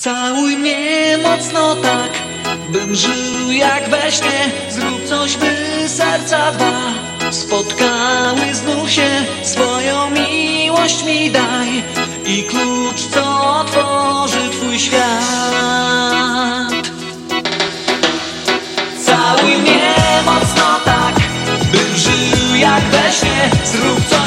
Całuj mnie mocno tak, bym żył jak we śnie. Zrób coś, by serca dwa spotkały znów się Swoją miłość mi daj i klucz, co otworzy twój świat. Całuj mnie mocno tak, bym żył jak we śnie. Zrób coś,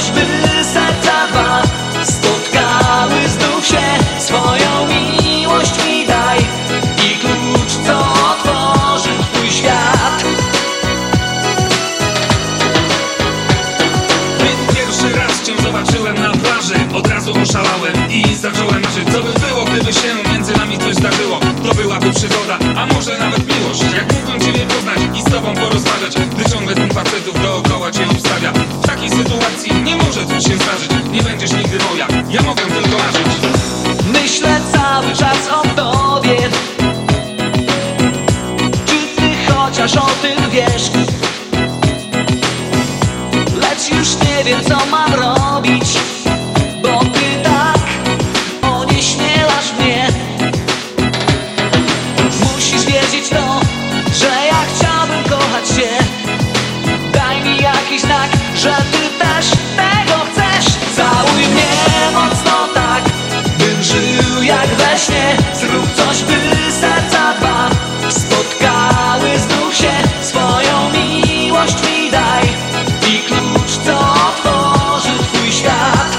plaży Od razu oszalałem i zacząłem marzyć. Co by było, gdyby się między nami coś zdarzyło To byłaby przygoda, a może nawet miłość. Jak mógłbym Ciebie poznać i z Tobą porozmawiać Gdy ciągle ten facetów dookoła Cię obstawia W takiej sytuacji nie może coś się zdarzyć. Nie będziesz nigdy moja, ja mogę tylko marzyć. Myślę cały czas o tobie. Czy ty chociaż o tym wiesz? Lecz już nie wiem co mam robić że ty też tego chcesz. Całuj mnie mocno tak, bym żył jak we śnie. Zrób coś, by serca dwa spotkały. Znów się Swoją miłość mi daj i klucz, co otworzy twój świat.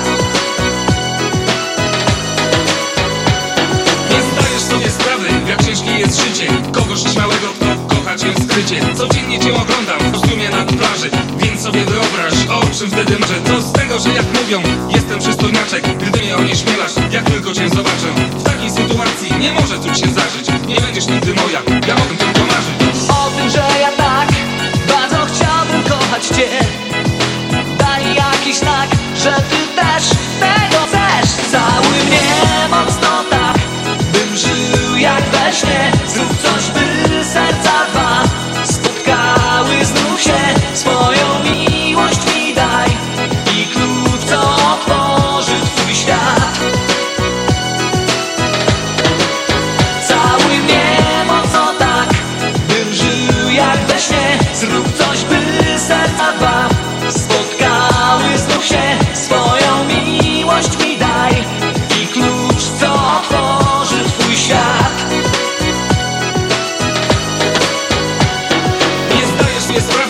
Nie zdajesz sobie sprawy, jak ciężkie jest życie. Kogoś śmiałego, kto kocha cię skrycie. Codziennie cię oglądam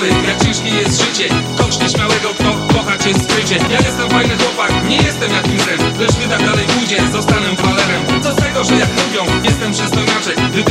szkoły, jak ciężkie jest życie. Kogoś nieśmiałego, kto kocha cię skrycie. Ja jestem fajny chłopak, nie jestem jakimś Lecz gdy tak dalej pójdzie, zostanę falerem. Co z tego, że jak mówią, jestem przystojniaczek Gdy